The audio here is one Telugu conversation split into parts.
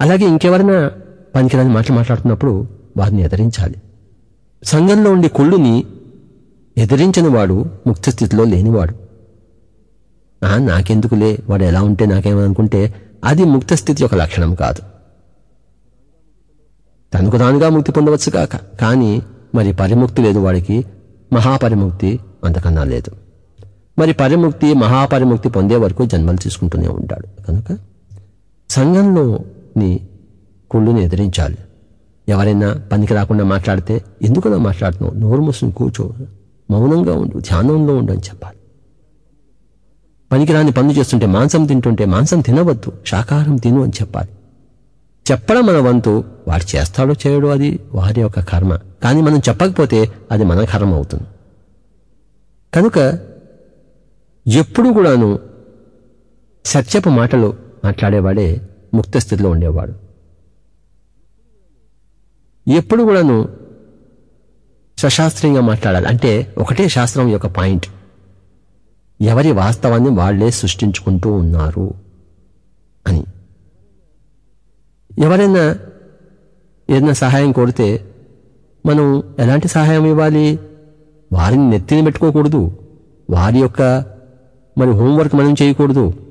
అలాగే ఇంకెవరైనా పనికిరాని మాటలు మాట్లాడుతున్నప్పుడు వారిని ఎదిరించాలి. సంఘంలో ఉండే కుళ్ళుని ఎదిరించని వాడు ముక్త స్థితిలో లేనివాడు. ఆ, నాకెందుకులే? వాడు ఎలా ఉంటే నాకేమనుకుంటే అది ముక్త స్థితి యొక్క లక్షణం కాదు. తనకు తానుగా ముక్తి పొందవచ్చు కాక కానీ మరి పరిముక్తి లేదు వాడికి మహాపరిముక్తి అంతకన్నా లేదు. మరి పరిముక్తి మహాపరిముక్తి పొందే వరకు జన్మలు తీసుకుంటూనే ఉంటాడు. కనుక సంఘంలో ని కుళ్ళుని ఎదిరించాలి. ఎవరైనా పనికి రాకుండా మాట్లాడితే ఎందుకలా మాట్లాడుతున్నావు? నోరు మూసుకుని కూర్చో. మౌనంగా ఉండు ధ్యానంలో ఉండు అని చెప్పాలి. పనికిరాని పనులు చేస్తుంటే మాంసం తింటుంటే మాంసం తినవద్దు శాకాహారం తిను అని చెప్పాలి. చెప్పడం మన వంతు వాడు చేస్తాడో చేయడో అది వారి యొక్క కర్మ. కానీ మనం చెప్పకపోతే అది మన కర్మ అవుతుంది. కనుక ఎప్పుడు కూడాను సత్యపు మాటలు మాట్లాడేవాడే ముక్త స్థితిలో ఉండేవాడు. ఎప్పుడు కూడాను సశాస్త్రీయంగా మాట్లాడాలి. అంటే ఒకటే శాస్త్రం యొక్క పాయింట్. ఎవరి వాస్తవాన్ని వాళ్ళే సృష్టించుకుంటూ ఉన్నారు అని. ఎవరైనా ఏదైనా సహాయం కోరితే మనం ఎలాంటి సహాయం ఇవ్వాలి? వారిని నెత్తిని పెట్టుకోకూడదు. వారి యొక్క మరి హోంవర్క్ మనం చేయకూడదు.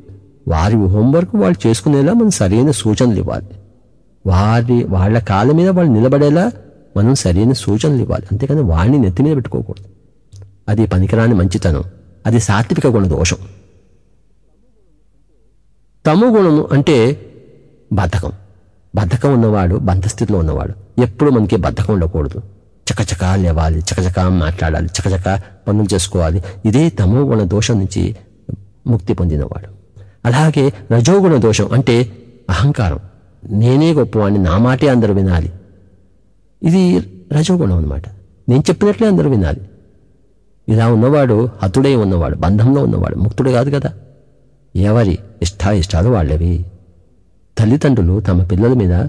వారి హోంవర్క్ వాళ్ళు చేసుకునేలా మనం సరైన సూచనలు ఇవ్వాలి. వారి వాళ్ళ కాళ్ళ మీద వాళ్ళు నిలబడేలా మనం సరైన సూచనలు ఇవ్వాలి. అంతేకాని వాడిని నెత్తి మీద పెట్టుకోకూడదు. అది పనికిరాని మంచితనం. అది సాత్విక గుణ దోషం. తమో గుణము అంటే బద్ధకం. బద్ధకం ఉన్నవాడు బంధస్థితిలో ఉన్నవాడు ఎప్పుడు మనకి బద్ధకం ఉండకూడదు. చకచకా లేవాలి చకచకా మాట్లాడాలి చకచకా పనులు చేసుకోవాలి. ఇదే తమో గుణ దోషం నుంచి ముక్తి పొందినవాడు. అలాగే రజోగుణ దోషం అంటే అహంకారం. నేనే గొప్పవాడిని నా మాటే అందరూ వినాలి. ఇది రజోగుణం అన్నమాట. నేను చెప్పినట్లే అందరూ వినాలి. ఇలా ఉన్నవాడు హతుడై ఉన్నవాడు బంధంలో ఉన్నవాడు ముక్తుడు కాదు కదా. ఎవరి ఇష్టాయిష్టాలు వాళ్ళవి. తల్లిదండ్రులు తమ పిల్లల మీద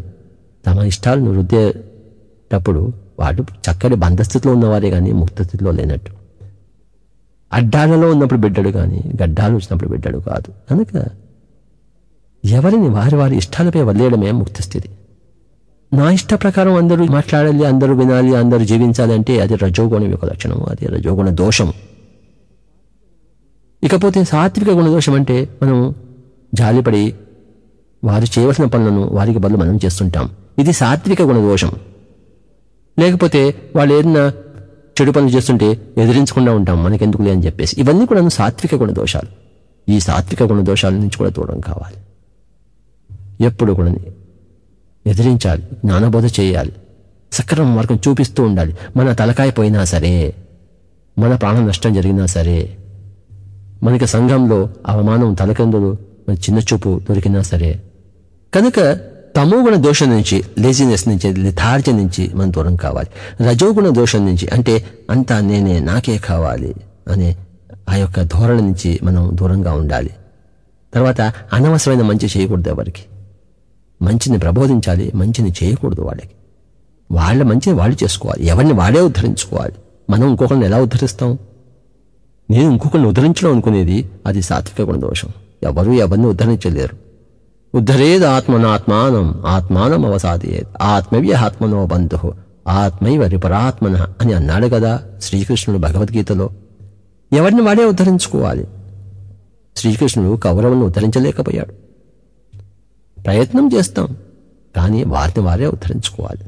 తమ ఇష్టాలను రుద్దేటప్పుడు వాడు చక్కటి బంధస్థితిలో ఉన్నవారే కానీ ముక్త స్థితిలో లేనట్టు. అడ్డాలలో ఉన్నప్పుడు బిడ్డడు కానీ గడ్డాలు వచ్చినప్పుడు బిడ్డడు కాదు. కనుక ఎవరిని వారి వారి ఇష్టాలపై వదిలేయడమే ముక్త స్థితి. నా ఇష్ట ప్రకారం అందరూ మాట్లాడాలి అందరూ వినాలి అందరూ జీవించాలి అంటే అది రజోగుణం యొక్క లక్షణం అది రజోగుణ దోషం. ఇకపోతే సాత్విక గుణదోషం అంటే మనం జాలిపడి వారు చేయవలసిన పనులను వారికి బదులు మనం చేస్తుంటాం. ఇది సాత్విక గుణదోషం లేకపోతే వాళ్ళు ఏదైనా చెడు పనులు చేస్తుంటే ఎదిరించకుండా ఉంటాం. మనకెందుకులే అని చెప్పేసి. ఇవన్నీ కూడా సాత్విక గుణదోషాలు ఈ సాత్విక గుణదోషాల నుంచి కూడా దూరం కావాలి. ఎప్పుడు కూడా ఎదిరించాలి. జ్ఞానబోధ చేయాలి. సక్రమ మార్గం చూపిస్తూ ఉండాలి. మన తలకాయ పోయినా సరే మన ప్రాణ నష్టం జరిగినా సరే మనకి సంఘంలో అవమానం తలకందులు మన చిన్న చూపు దొరికినా సరే కనుక తమోగుణ దోషం నుంచి లేజినెస్ నుంచి లిథార్జ నుంచి మనం దూరం కావాలి. రజోగుణ దోషం నుంచి అంటే అంతా నేనే నాకే కావాలి అనే ఆ యొక్క ధోరణి నుంచి మనం దూరంగా ఉండాలి. తర్వాత అనవసరమైన మంచి చేయకూడదు ఎవరికి. మంచిని ప్రబోధించాలి మంచిని చేయకూడదు వాళ్ళకి. వాళ్ళ మంచిని వాళ్ళు చేసుకోవాలి. ఎవరిని వాడే ఉద్ధరించుకోవాలి. మనం ఇంకొకరిని ఎలా ఉద్ధరిస్తాం? నేను ఇంకొకరిని ఉద్ధరించడం అనుకునేది అది సాత్విక గుణ దోషం. ఎవరు ఎవరిని ఉద్ధరించలేరు. ఉద్ధరేద్ ఆత్మనాత్మానం ఆత్మానం అవసాదేత్ ఆత్మవ్య ఆత్మనో బంధు ఆత్మైవ రిపరాత్మన అని అన్నాడు కదా శ్రీకృష్ణుడు భగవద్గీతలో ఎవరిని వాడే ఉద్ధరించుకోవాలి? శ్రీకృష్ణుడు కౌరవులను ఉద్ధరించలేకపోయాడు. ప్రయత్నం చేస్తాం కానీ వారిని వారే ఉద్ధరించుకోవాలి.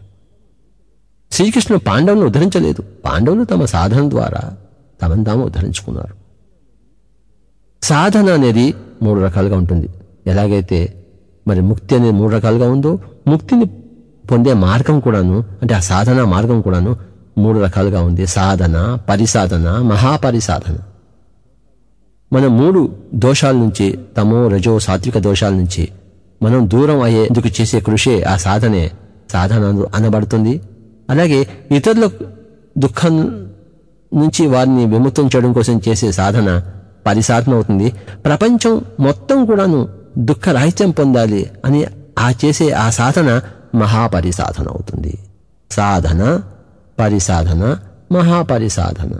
శ్రీకృష్ణుడు పాండవులను ఉద్ధరించలేదు. పాండవులు తమ సాధన ద్వారా తమను తాము ఉద్ధరించుకున్నారు. సాధన అనేది మూడు రకాలుగా ఉంటుంది. ఎలాగైతే మరి ముక్తి అనేది మూడు రకాలుగా ఉందో ముక్తిని పొందే మార్గం కూడాను అంటే ఆ సాధన మార్గం కూడాను మూడు రకాలుగా ఉంది. సాధన పరిసాధన మహాపరిసాధన. మన మూడు దోషాల నుంచి తమో రజో సాత్విక దోషాల నుంచి మనం దూరం అయ్యేందుకు చేసే కృషే ఆ సాధనే సాధన అనబడుతుంది. అలాగే ఇతరుల దుఃఖం నుంచి వారిని విముక్తం చేయడం కోసం చేసే సాధన పరిసాధన అవుతుంది. ప్రపంచం మొత్తం కూడాను దుఃఖ రాహిత్యం పొందాలి అని ఆ చేసే ఆ సాధన మహాపరిసాధన అవుతుంది. సాధన పరిసాధన మహాపరిసాధన.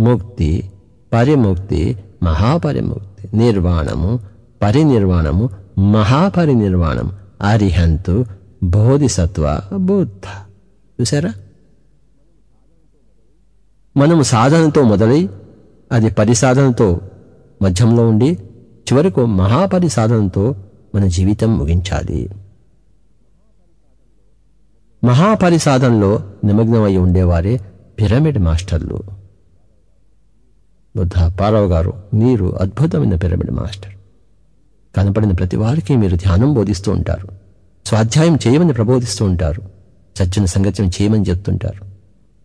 ముక్తి పరిముక్తి మహాపరిముక్తి. నిర్వాణము పరినిర్వాణము మహాపరినిర్వాణం. అరిహంతు బోధిసత్వ బుద్ధ. చూసారా మనము సాధనతో మొదలై అది పరిసాధనతో మధ్యంలో ఉండి చివరకు మహాపరిసాధనతో మన జీవితం ముగించాలి. మహాపరిసాధనలో నిమగ్నమై ఉండేవారే పిరమిడ్ మాస్టర్లు. బుద్ధ పారావు గారు మీరు అద్భుతమైన పిరమిడ్ మాస్టర్. కనపడిన ప్రతి వారికి మీరు ధ్యానం బోధిస్తూ ఉంటారు. స్వాధ్యాయం చేయమని ప్రబోధిస్తూ ఉంటారు. సజ్జన సంగత్యం చేయమని చెప్తుంటారు.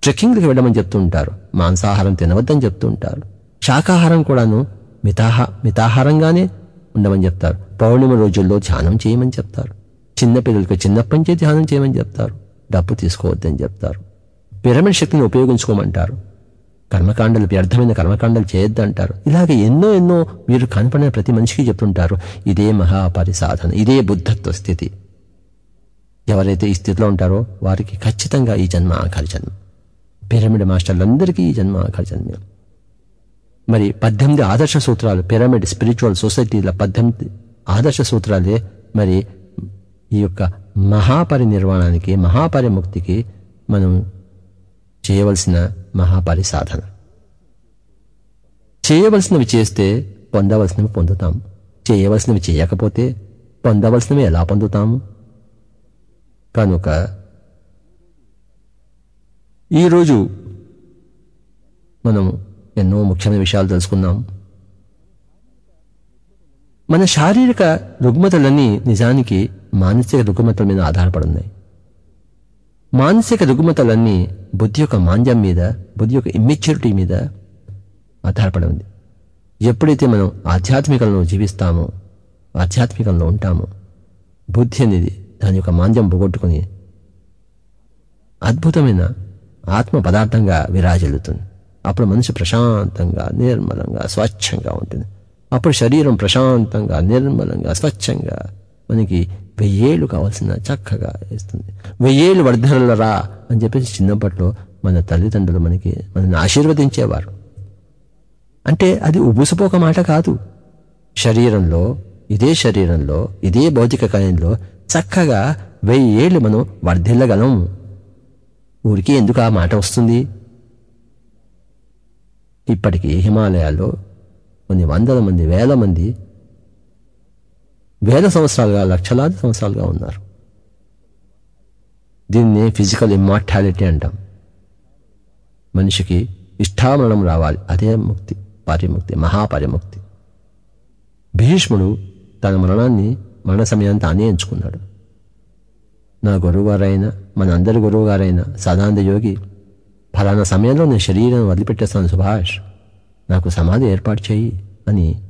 ట్రెక్కింగ్కి వెళ్ళమని చెప్తూ ఉంటారు మాంసాహారం తినవద్దని చెప్తూ ఉంటారు శాకాహారం కూడాను మితాహ మితాహారంగానే ఉండమని చెప్తారు. పౌర్ణిమ రోజుల్లో ధ్యానం చేయమని చెప్తారు. చిన్నపిల్లలకు చిన్నప్పటి నుంచే ధ్యానం చేయమని చెప్తారు. డబ్బు తీసుకోవద్దని చెప్తారు. పిరమిడ్ శక్తిని ఉపయోగించుకోమంటారు. కర్మకాండలు వ్యర్థమైన కర్మకాండలు చేయొద్దంటారు. ఇలాగే ఎన్నో ఎన్నో మీరు కనపడిన ప్రతి మనిషికి చెప్తుంటారు. ఇదే మహాపరిసాధన ఇదే బుద్ధత్వ స్థితి. ఎవరైతే ఈ స్థితిలో ఉంటారో వారికి ఖచ్చితంగా ఈ జన్మ ఆఖరి జన్మ. పిరమిడ్ మాస్టర్లందరికీ ఈ జన్మ ఆఖరి జన్మ. మరి పద్దెనిమిది ఆదర్శ సూత్రాలు పిరమిడ్ స్పిరిచువల్ సొసైటీల పద్దెనిమిది ఆదర్శ సూత్రాలే మరి ఈ యొక్క మహాపరినిర్వాణానికి మహాపరిముక్తికి మనం చేయవలసిన మహాపరి సాధన చేయవలసినవి చేస్తే పొందవలసినవి పొందుతాం. చేయవలసినవి చేయకపోతే పొందవలసినవి ఎలా పొందుతాము కనుక ఈరోజు మనం ఎన్నో ముఖ్యమైన విషయాలు తెలుసుకున్నాం మన శారీరక రుగ్మతలన్నీ నిజానికి మానసిక రుగ్మతల మీద ఆధారపడి ఉన్నాయి మానసిక రుగ్మతలన్నీ బుద్ధి యొక్క మాంద్యం మీద బుద్ధి యొక్క ఇమ్మెచ్యూరిటీ మీద ఆధారపడి ఉంది. ఎప్పుడైతే మనం ఆధ్యాత్మికంలో జీవిస్తామో ఆధ్యాత్మికంలో ఉంటామో బుద్ధి అనేది దాని యొక్క మాంద్యం పోగొట్టుకుని అద్భుతమైన ఆత్మ పదార్థంగా విరాజిల్లుతుంది. అప్పుడు మనసు ప్రశాంతంగా నిర్మలంగా స్వచ్ఛంగా ఉంటుంది. అప్పుడు శరీరం ప్రశాంతంగా నిర్మలంగా స్వచ్ఛంగా మనకి వెయ్యేళ్ళు కావాల్సిన చక్కగా వేస్తుంది వెయ్యేళ్ళు వర్ధనలరా అని చెప్పేసి చిన్నప్పట్లో మన తల్లిదండ్రులు మనకి మనల్ని ఆశీర్వదించేవారు. అంటే అది ఉబుసపోక మాట కాదు. శరీరంలో ఇదే శరీరంలో ఇదే భౌతిక కాయంలో చక్కగా వెయ్యేళ్ళు మనం వర్ధిల్లగలం. ఊరికి ఎందుకు ఆ మాట వస్తుంది? ఇప్పటికీ హిమాలయాల్లో కొన్ని వందల మంది వేల మంది వేల సంవత్సరాలుగా లక్షలాది సంవత్సరాలుగా ఉన్నారు. దీన్ని ఫిజికల్ ఇమ్మార్టాలిటీ అంటాం. మనిషికి ఇష్టామరణం రావాలి. అదే ముక్తి పరిముక్తి మహాపరిముక్తి. భీష్ముడు తన మరణాన్ని మరణ సమయాన్ని తానే ఎంచుకున్నాడు. నా గురువుగారైన మన అందరి గురువుగారైన సదానంద యోగి ఫలానా సమయంలో నేను శరీరం వదిలిపెట్టేస్తాను సుభాష్. నాకు సమాధి ఏర్పాటు చేయి అని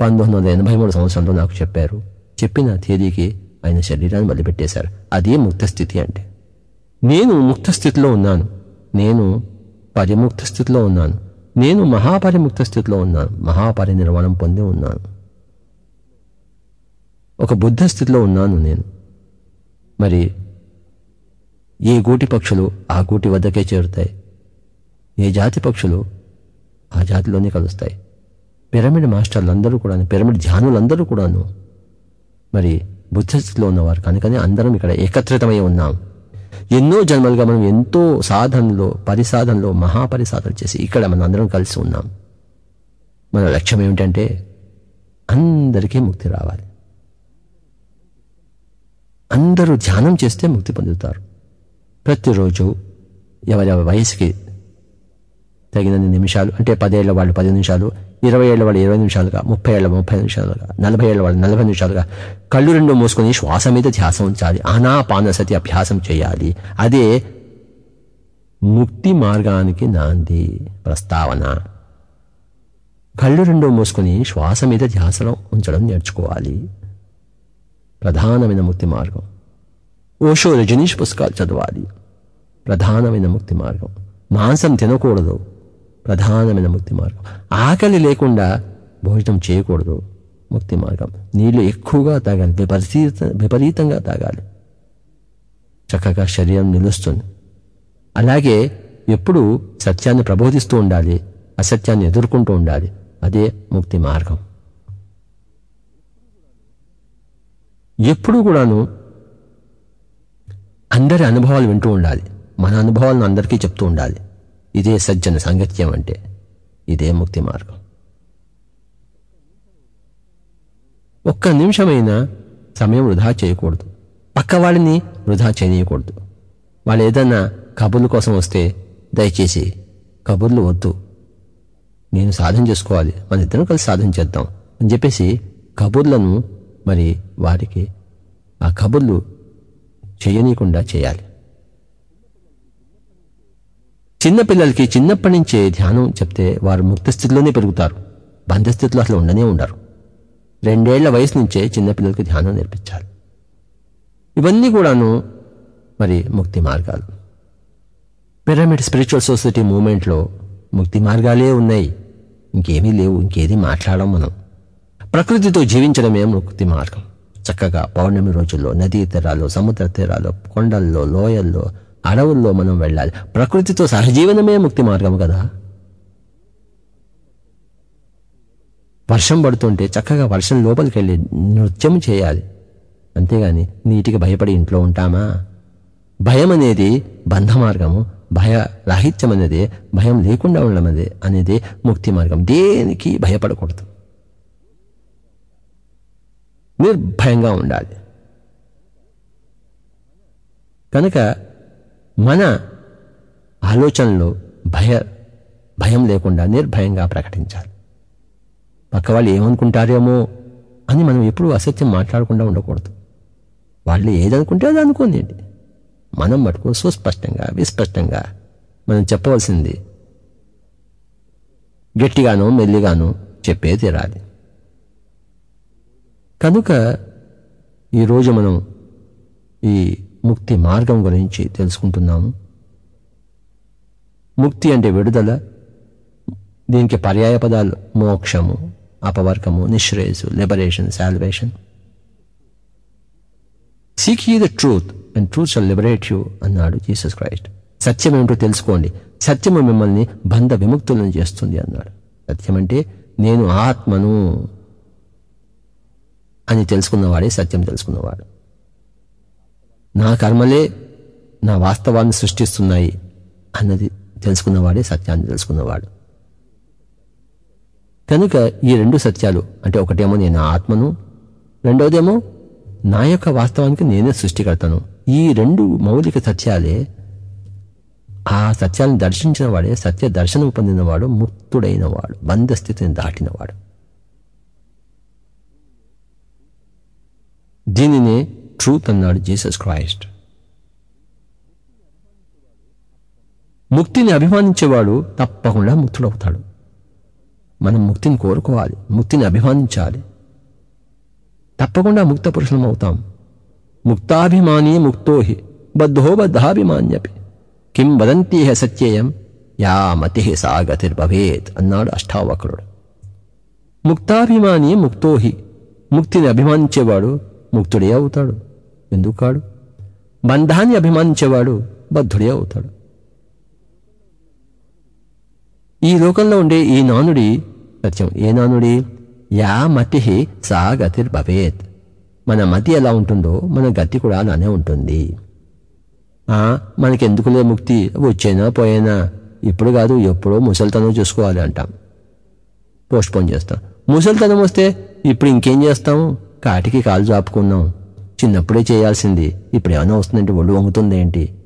పంతొమ్మిది వందల ఎనభై మూడు సంవత్సరంలో నాకు చెప్పారు. చెప్పిన తేదీకి ఆయన శరీరాన్ని వదిలిపెట్టేశారు. అదే ముక్త స్థితి అంటే. నేను ముక్త స్థితిలో ఉన్నాను. నేను పరిముక్త స్థితిలో ఉన్నాను. నేను మహాపరిముక్త స్థితిలో ఉన్నాను. మహాపరినిర్వాణం పొంది ఉన్నాను. ఒక బుద్ధ స్థితిలో ఉన్నాను నేను. మరి ఏ గూటి పక్షులు ఆ గూటి వద్దకే చేరుతాయి? ఏ జాతి పక్షులు ఆ జాతిలోనే కలుస్తాయి? పిరమిడ్ మాస్టర్లందరూ కూడాను పిరమిడ్ ధ్యానులందరూ కూడాను. మరి బుద్ధస్థితిలో ఉన్నవారు కనుకనే అందరం ఇక్కడ ఏకత్రితమై ఉన్నాం. ఎన్నో జన్మలుగా మనం ఎంతో సాధనలో పరిసాధనలో మహాపరిసాధన చేసి ఇక్కడ మనం అందరం కలిసి ఉన్నాం. మన లక్ష్యం ఏమిటంటే అందరికీ ముక్తి రావాలి. అందరూ ధ్యానం చేస్తే ముక్తి పొందుతారు. ప్రతిరోజు ఎవరెవరి వయసుకి తగినన్ని నిమిషాలు అంటే పదేళ్ళ వాళ్ళు పది నిమిషాలు ఇరవై ఏళ్ళ వాళ్ళు ఇరవై నిమిషాలుగా ముప్పై ఏళ్ళ ముప్పై నిమిషాలుగా నలభై ఏళ్ళ వాళ్ళు నలభై నిమిషాలుగా కళ్ళు రెండు మూసుకొని శ్వాస మీద ధ్యాస ఉంచాలి అనాపాన సతి అభ్యాసం చేయాలి. అదే ముక్తి మార్గానికి నాంది ప్రస్తావన. కళ్ళు రెండు మూసుకొని శ్వాస మీద ధ్యాసలో ఉంచడం నేర్చుకోవాలి. ప్రధానమైన ముక్తి మార్గం. ఓషో రజనీష్ పుస్తకాలు చదవాలి. ప్రధానమైన ముక్తి మార్గం. మాంసం తినకూడదు. ప్రధానమైన ముక్తి మార్గం. ఆకలి లేకుండా భోజనం చేయకూడదు. ముక్తి మార్గం. నీళ్ళు ఎక్కువగా తాగాలి. విపరీత విపరీతంగా తాగాలి. చక్కగా శరీరం నిలుస్తుంది. అలాగే ఎప్పుడు సత్యాన్ని ప్రబోధిస్తూ ఉండాలి. అసత్యాన్ని ఎదుర్కొంటూ ఉండాలి. అదే ముక్తి మార్గం. ఎప్పుడూ కూడాను అందరి అనుభవాలు వింటూ ఉండాలి. మన అనుభవాలను అందరికీ చెప్తూ ఉండాలి. ఇదే సజ్జన సాంగత్యం అంటే. ఇదే ముక్తి మార్గం. ఒక్క నిమిషమైనా సమయం వృధా చేయకూడదు. పక్కవాడిని వృధా చేయకూడదు వాళ్ళు ఏదన్నా కబుర్ల కోసం వస్తే దయచేసి కబుర్లు వద్దు. నేను సాధన చేసుకోవాలి. మన ఇద్దరం కలిసి సాధన చేద్దాం అని చెప్పేసి కబుర్లను మరి వారికి ఆ కబుర్లు చేయనీయకుండా చేయాలి. చిన్నపిల్లలకి చిన్నప్పటి నుంచే ధ్యానం చెప్తే వారు ముక్త స్థితిలోనే పెరుగుతారు. బంధస్థితిలో అసలు ఉండనే ఉండరు. రెండేళ్ళ వయసు నుంచే చిన్నపిల్లలకి ధ్యానం నేర్పించాలి. ఇవన్నీ కూడాను మరి ముక్తి మార్గాలు. పిరమిడ్ స్పిరిచువల్ సొసైటీ మూమెంట్లో ముక్తి మార్గాలే ఉన్నాయి. ఇంకేమీ లేవు ఇంకేది మాట్లాడడం మనం. ప్రకృతితో జీవించడమే ముక్తి మార్గం. చక్కగా పౌర్ణమి రోజుల్లో నదీ తీరాలు సముద్ర తీరాలు కొండల్లో లోయల్లో అడవుల్లో మనం వెళ్ళాలి. ప్రకృతితో సహజీవనమే ముక్తి మార్గం కదా? వర్షం పడుతుంటే చక్కగా వర్షం లోపలికి వెళ్ళి నృత్యం చేయాలి. అంతేగాని నీటికి భయపడి ఇంట్లో ఉంటామా? భయం అనేది బంధ మార్గము భయ రాహిత్యం అనేది భయం లేకుండా ఉండడం అనేది అనేది ముక్తి మార్గం. దేనికి భయపడకూడదు? నిర్భయంగా ఉండాలి. కనుక మన ఆలోచనలు భయ భయం లేకుండా నిర్భయంగా ప్రకటించాలి. పక్క వాళ్ళు ఏమనుకుంటారేమో అని మనం ఎప్పుడూ అసత్యం మాట్లాడకుండా ఉండకూడదు. వాళ్ళు ఏదనుకుంటే అది అనుకోండి మనం మటుకు సుస్పష్టంగా విస్పష్టంగా మనం చెప్పవలసింది గట్టిగానో మెల్లిగానో చెప్పే తీరాలి కనుక ఈరోజు మనం ఈ ముక్తి మార్గం గురించి తెలుసుకుంటున్నాము. ముక్తి అంటే విడుదల దీనికి పర్యాయ పదాలు మోక్షము అపవర్గము నిశ్రేయసు liberation salvation seek ye the truth and truth shall liberate you అన్నాడు జీసస్ క్రైస్ట్ సత్యం ఏమిటో తెలుసుకోండి. సత్యము మిమ్మల్ని బంధ విముక్తులను చేస్తుంది అన్నాడు. సత్యం అంటే నేను ఆత్మను. అని తెలుసుకున్నవాడే సత్యం తెలుసుకున్నవాడు. నా కర్మలే నా వాస్తవాన్ని సృష్టిస్తున్నాయి అన్నది తెలుసుకున్నవాడే సత్యాన్ని తెలుసుకున్నవాడు. కనుక ఈ రెండు సత్యాలు అంటే ఒకటేమో నేను ఆత్మను రెండవదేమో నా యొక్క వాస్తవానికి నేనే సృష్టికర్తను. ఈ రెండు మౌలిక సత్యాలే ఆ సత్యాలను దర్శించిన వాడే సత్య దర్శనం పొందినవాడు ముక్తుడైనవాడు బంధస్థితిని దాటినవాడు. దీనినే ట్రూత్ అన్నాడు జీసస్ క్రైస్ట్ ముక్తిని అభిమానించేవాడు తప్పకుండా ముక్తుడవుతాడు. మనం ముక్తిని కోరుకోవాలి ముక్తిని అభిమానించాలి. తప్పకుండా ముక్త పురుషులం అవుతాం ముక్తాభిమాని ముక్తోహి బద్ధో బద్ధాభిమాన్యపి. కిం వదంతీహ సత్యేయం యా మతి సాగతిర్భవేత్ అన్నాడు అష్టావక్రుడు. ముక్తాభిమాని ముక్తోహి ముక్తిని అభిమానించేవాడు ముక్తుడే అవుతాడు. ఎందుకు కాడు? బంధాన్ని అభిమానించేవాడు బద్ధుడే అవుతాడు. ఈ లోకంలో ఉండే ఈ నానుడి సత్యం ఏ నానుడి? యా మతి సా గతిర్భవేత్ మన మతి ఎలా ఉంటుందో మన గతి కూడా అలానే ఉంటుంది. మనకెందుకులే ముక్తి? వచ్చేనా పోయేనా? ఇప్పుడు కాదు ఎప్పుడో ముసలితనం చూసుకోవాలి అంటాం. పోస్ట్పోన్ చేస్తాం. ముసలితనం వస్తే ఇప్పుడు ఇంకేం చేస్తాం? కాటికి కాలు చాపుకున్నాం. చిన్నప్పుడే చేయాల్సింది. ఇప్పుడు ఏమైనా వస్తుందంటే ఒళ్ళు వంగుతుంది ఏంటి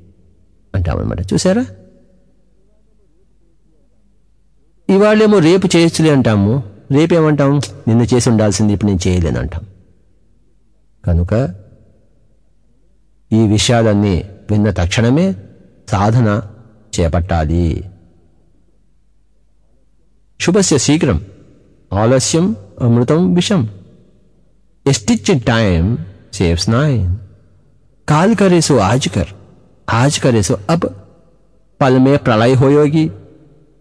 అంటామన్నమాట చూసారా ఇవాళేమో రేపు చేయొచ్చులే అంటాము. రేపేమంటాం? నిన్న చేసి ఉండాల్సింది ఇప్పుడు నేను చేయలేను అంటాం. కనుక ఈ విషయాలన్నీ విన్న తక్షణమే సాధన చేపట్టాలి. శుభస్య శీఘ్రం. ఆలస్యం అమృతం విషం. ఎస్టిచ్ टाइम सेव्स नाइन काल करे सो आज कर आज करे सो अब పల్ మే ప్రళయ హోయోగి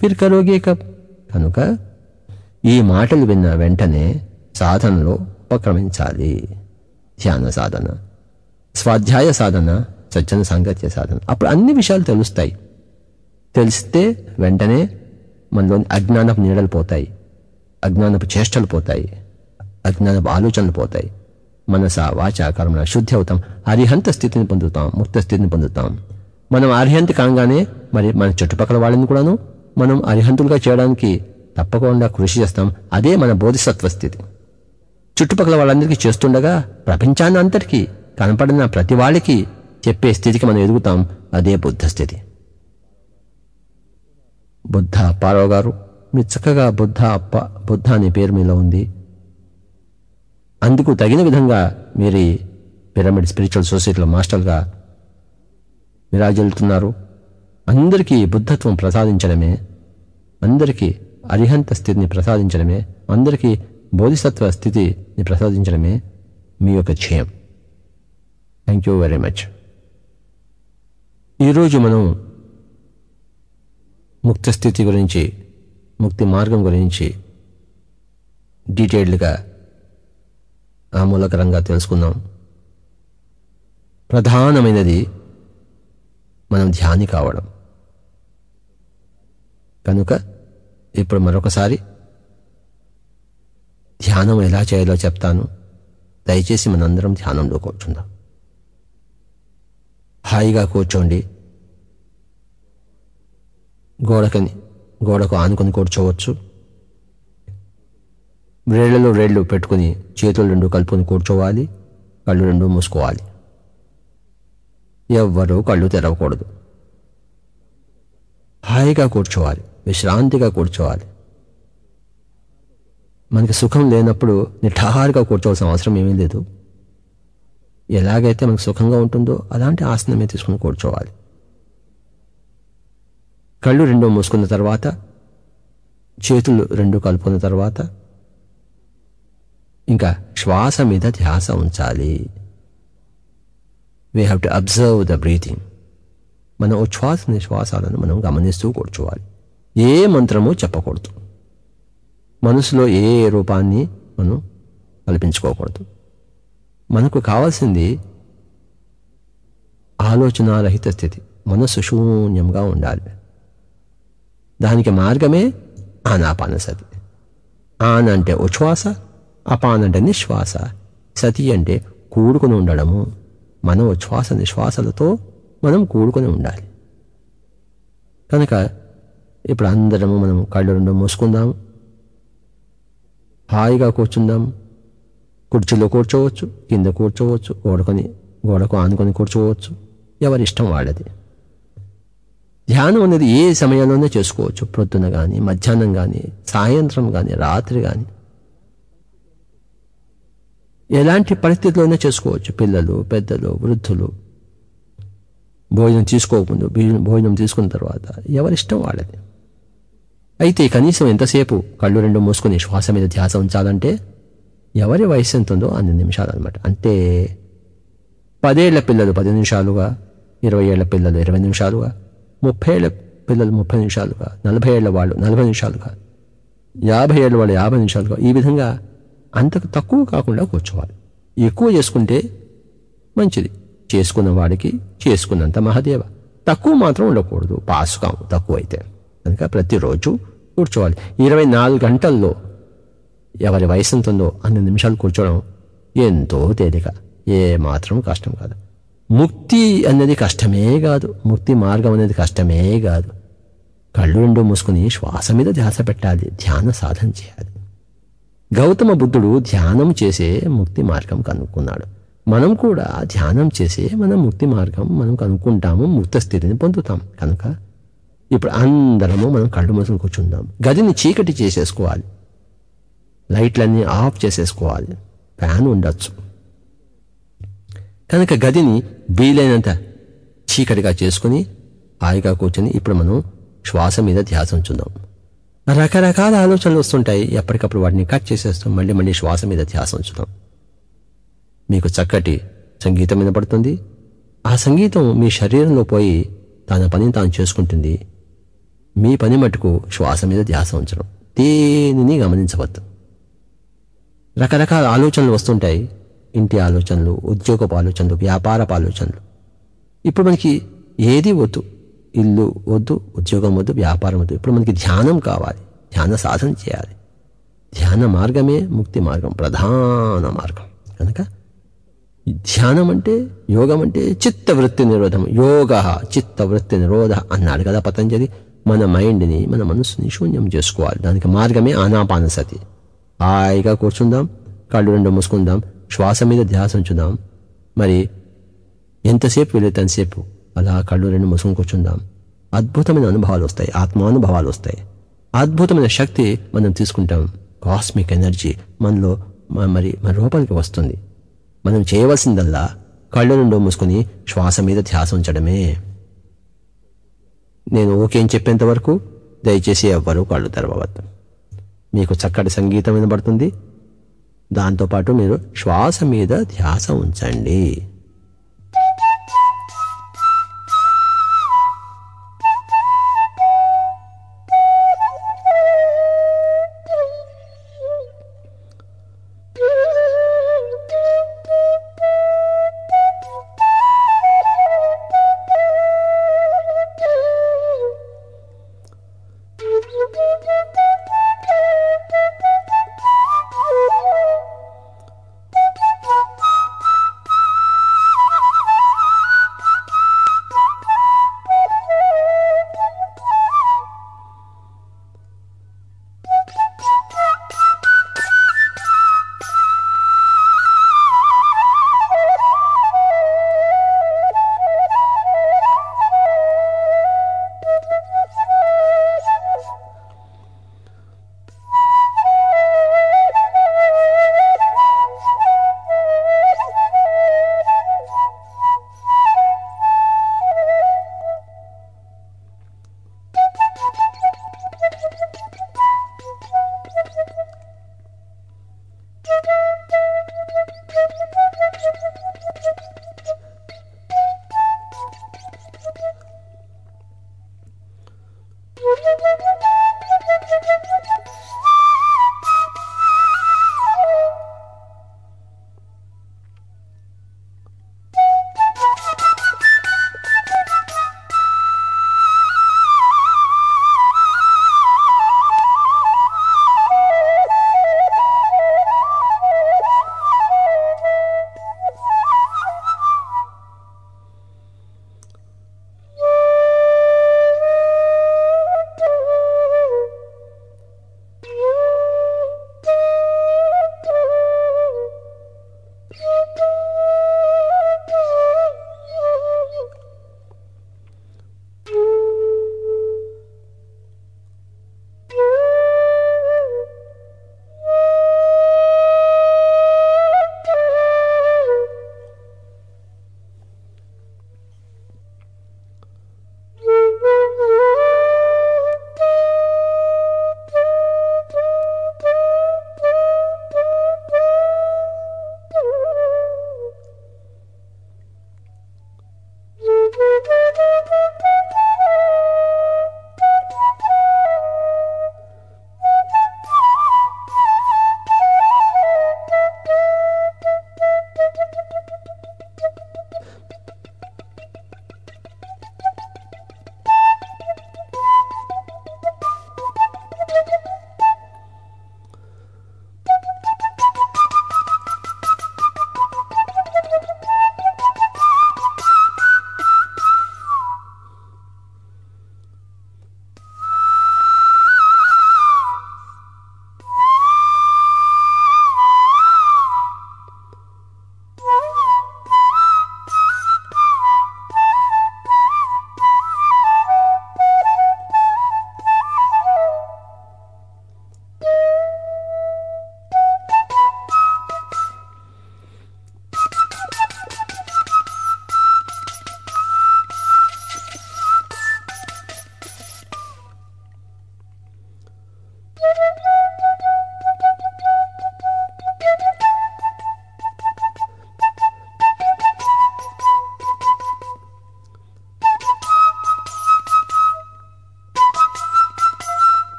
ఫిర్ కరోగే కబ్ కనుక ఈ మాటలు విన్న వెంటనే సాధనలో ఉపక్రమించాలి ధ్యాన సాధన స్వాధ్యాయ సాధన సజ్జన సాంగత్య సాధన అప్పుడు అన్ని విషయాలు తెలుస్తాయి తెలిస్తే వెంటనే మనలోని అజ్ఞానపు నీడలు పోతాయి అజ్ఞానపు చేష్టలు పోతాయి అజ్ఞానపు ఆలోచనలు పోతాయి. మనస వాచ కర్మల శుద్ధి అవుతాం. అరిహంత స్థితిని పొందుతాం ముక్త స్థితిని పొందుతాం. మనం అరిహంత కాగానే మరి మన చుట్టుపక్కల వాళ్ళని కూడాను మనం అరిహంతులుగా చేయడానికి తప్పకుండా కృషి చేస్తాం. అదే మన బోధిసత్వ స్థితి. చుట్టుపక్కల వాళ్ళందరికీ చేస్తుండగా ప్రపంచాన్ని అంతటికీ కనపడిన ప్రతి వాళ్ళకి చెప్పే స్థితికి మనం ఎదుగుతాం. అదే బుద్ధ స్థితి. బుద్ధ పారవ్ గారు మీరు చక్కగా బుద్ధ అప్ప బుద్ధ అనే పేరు మీలో ఉంది. అందుకు తగిన విధంగా మీరు పిరమిడ్ స్పిరిచువల్ సొసైటీలో మాస్టర్గా విరాజెళ్తున్నారు అందరికీ బుద్ధత్వం ప్రసాదించడమే అందరికీ అరిహంత స్థితిని ప్రసాదించడమే అందరికీ బోధిసత్వ స్థితిని ప్రసాదించడమే మీ యొక్క ధ్యేయం. థ్యాంక్ యూ వెరీ మచ్ ఈరోజు మనం ముక్త స్థితి గురించి ముక్తి మార్గం గురించి డీటెయిల్డ్గా ఆమూలకరంగా తెలుసుకుందాం. ప్రధానమైనది మనం ధ్యాని కావడం. కనుక ఇప్పుడు మరొకసారి ధ్యానం ఎలా చేయాలో చెప్తాను. దయచేసి మనందరం ధ్యానంలో కూర్చుందాం. హాయిగా కూర్చోండి. గోడకని గోడకు ఆనుకొని కూర్చోవచ్చు. వేళ్ళలో వేళ్ళు పెట్టుకుని చేతులు రెండు కలుపుని కూర్చోవాలి కళ్ళు రెండు మూసుకోవాలి. ఎవ్వరూ కళ్ళు తెరవకూడదు. హాయిగా కూర్చోవాలి విశ్రాంతిగా కూర్చోవాలి. మనకి సుఖం లేనప్పుడు నిఠారుగా కూర్చోవాల్సిన అవసరం ఏమీ లేదు. ఎలాగైతే మనకు సుఖంగా ఉంటుందో అలాంటి ఆసనమే తీసుకుని కూర్చోవాలి. కళ్ళు రెండు మూసుకున్న తర్వాత చేతులు రెండు కలుపుకున్న తర్వాత ఇంకా శ్వాస మీద ధ్యాస ఉంచాలి. We have to observe the breathing మన ఉచ్ఛ్వాస నిశ్వాసాలను మనం గమనిస్తూ కూర్చోవాలి. ఏ మంత్రము చెప్పకూడదు. మనసులో ఏ ఏ రూపాన్ని మనం కల్పించుకోకూడదు. మనకు కావాల్సింది ఆలోచనారహిత స్థితి. మనస్సు శూన్యంగా ఉండాలి. దానికి మార్గమే ఆనాపానసతి. ఆన్ అంటే ఉచ్ఛ్వాస అపాన్ అంటే నిశ్వాస. సతి అంటే కూడుకుని ఉండడము. మనం శ్వాస నిశ్వాసలతో మనం కూడుకొని ఉండాలి. కనుక ఇప్పుడు అందరము మనం కళ్ళు రెండు మూసుకుందాం. హాయిగా కూర్చుందాం. కుర్చీలో కూర్చోవచ్చు కింద కూర్చోవచ్చు గోడకొని గోడకు ఆనుకొని కూర్చోవచ్చు. ఎవరి ఇష్టం వాళ్ళది. ధ్యానం అనేది ఏ సమయంలోనే చేసుకోవచ్చు. ప్రొద్దున కానీ మధ్యాహ్నం కానీ సాయంత్రం కానీ రాత్రి కానీ ఎలాంటి పరిస్థితిలోనే చేసుకోవచ్చు. పిల్లలు పెద్దలు వృద్ధులు. భోజనం తీసుకోకముందు భోజనం భోజనం తీసుకున్న తర్వాత ఎవరిష్టం వాళ్ళది. అయితే కనీసం ఎంతసేపు కళ్ళు రెండు మూసుకుని శ్వాస మీద ధ్యాస ఉంచాలంటే ఎవరి వయసు ఎంత ఉందో అన్ని నిమిషాలు అనమాట అంటే పదేళ్ళ పిల్లలు పది నిమిషాలుగా ఇరవై ఏళ్ళ పిల్లలు ఇరవై నిమిషాలుగా ముప్పై ఏళ్ళ పిల్లలు ముప్పై నిమిషాలుగా నలభై ఏళ్ళ వాళ్ళు నలభై నిమిషాలుగా యాభై ఏళ్ళ వాళ్ళు యాభై నిమిషాలుగా ఈ విధంగా అంతకు తక్కువ కాకుండా కూర్చోవాలి. ఎక్కువ చేసుకుంటే మంచిది. చేసుకున్న వాడికి చేసుకున్నంత మహాదేవ. తక్కువ మాత్రం ఉండకూడదు. పాసుకాం తక్కువ అయితే కనుక ప్రతిరోజు కూర్చోవాలి. ఇరవై నాలుగు గంటల్లో ఎవరి వయసు ఎంత ఉందో అన్ని నిమిషాలు కూర్చోవడం ఎంతో తేలిక. ఏ మాత్రం కష్టం కాదు. ముక్తి అనేది కష్టమే కాదు. ముక్తి మార్గం అనేది కష్టమే కాదు. కళ్ళు రెండు మూసుకుని శ్వాస మీద ధ్యాస పెట్టాలి. ధ్యాన సాధన చేయాలి. గౌతమ బుద్ధుడు ధ్యానం చేసే ముక్తి మార్గం కనుక్కున్నాడు. మనం కూడా ధ్యానం చేసే మన ముక్తి మార్గం మనం కనుక్కుంటాము ముక్త స్థితిని పొందుతాం. కనుక ఇప్పుడు అందరము మనం కళ్ళు మూసుకుని కూర్చుందాం. గదిని చీకటి చేసేసుకోవాలి. లైట్లన్నీ ఆఫ్ చేసేసుకోవాలి. ఫ్యాన్ ఉండొచ్చు. కనుక గదిని వీలైనంత చీకటిగా చేసుకుని హాయిగా కూర్చొని ఇప్పుడు మనం శ్వాస మీద ధ్యాస ఉంచుదాం. రకరకాల ఆలోచనలు వస్తుంటాయి. ఎప్పటికప్పుడు వాటిని కట్ చేసేస్తాం మళ్ళీ మళ్ళీ శ్వాస మీద ధ్యాస ఉంచుతాం. మీకు చక్కటి సంగీతం వినపడుతుంది. ఆ సంగీతం మీ శరీరంలో పోయి తన పనిని తాను చేసుకుంటుంది. మీ పని మటుకు శ్వాస మీద ధ్యాస ఉంచడం. దేనిని గమనించవద్దు. రకరకాల ఆలోచనలు వస్తుంటాయి. ఇంటి ఆలోచనలు ఉద్యోగపు ఆలోచనలు వ్యాపారపు ఆలోచనలు. ఇప్పుడు మనకి ఏది వద్దు. ఇల్లు వద్దు ఉద్యోగం వద్దు వ్యాపారం వద్దు. ఇప్పుడు మనకి ధ్యానం కావాలి. ధ్యాన సాధన చేయాలి. ధ్యాన మార్గమే ముక్తి మార్గం ప్రధాన మార్గం. కనుక ధ్యానం అంటే యోగం అంటే చిత్తవృత్తి నిరోధం. యోగ చిత్తవృత్తి నిరోధ అన్నాడు కదా పతంజలి. మన మైండ్ని మన మనసుని శూన్యం చేసుకోవాలి. దానికి మార్గమే ఆనాపానసతి హాయిగా కూర్చుందాం కళ్ళు రెండు మూసుకుందాం శ్వాస మీద ధ్యాస ఉంచుదాం మరి ఎంతసేపు వీలైతే అంతసేపు అలా కళ్ళు రెండు ముసుగు కూర్చుందాం. అద్భుతమైన అనుభవాలు వస్తాయి. ఆత్మానుభవాలు వస్తాయి. అద్భుతమైన శక్తి మనం తీసుకుంటాం. కాస్మిక్ ఎనర్జీ మనలో మ- మరి మన రూపానికి వస్తుంది. మనం చేయవలసిందల్లా కళ్ళు రెండు మూసుకుని శ్వాస మీద ధ్యాస ఉంచడమే. నేను ఓకే అని చెప్పేంత వరకు దయచేసి ఎవ్వరూ కళ్ళు తెరవద్దు మీకు చక్కటి సంగీతం వినబడుతుంది. దాంతోపాటు మీరు శ్వాస మీద ధ్యాస ఉంచండి.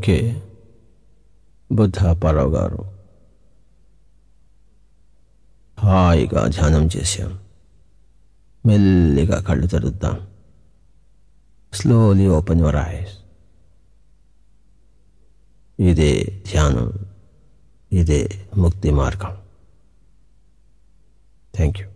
ఓకే బుద్ధ పారావు గారు హాయిగా ధ్యానం చేశాం మెల్లిగా కళ్ళు తెరుద్దాం స్లోలీ ఓపెన్ యువర్ ఐస్ ఇదే ధ్యానం ఇదే ముక్తి మార్గం థ్యాంక్ యూ